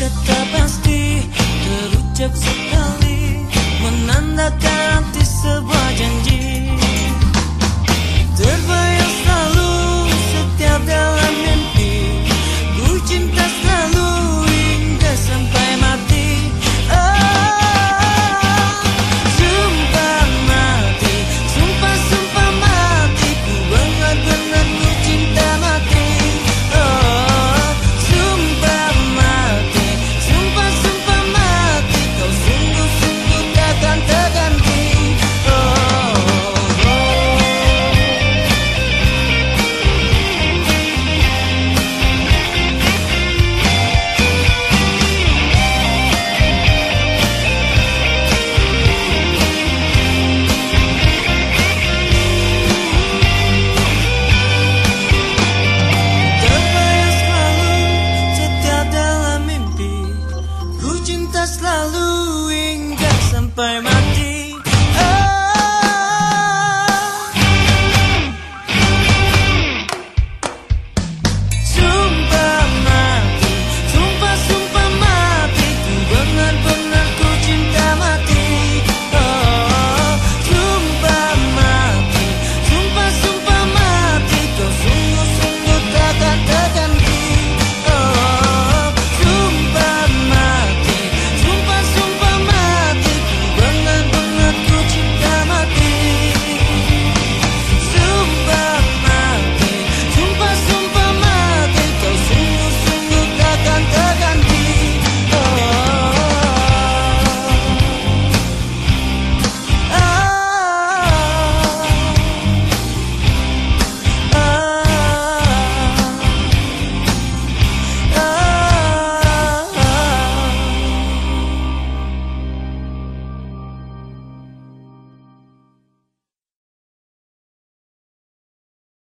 Good. Selalu hingga sampai mati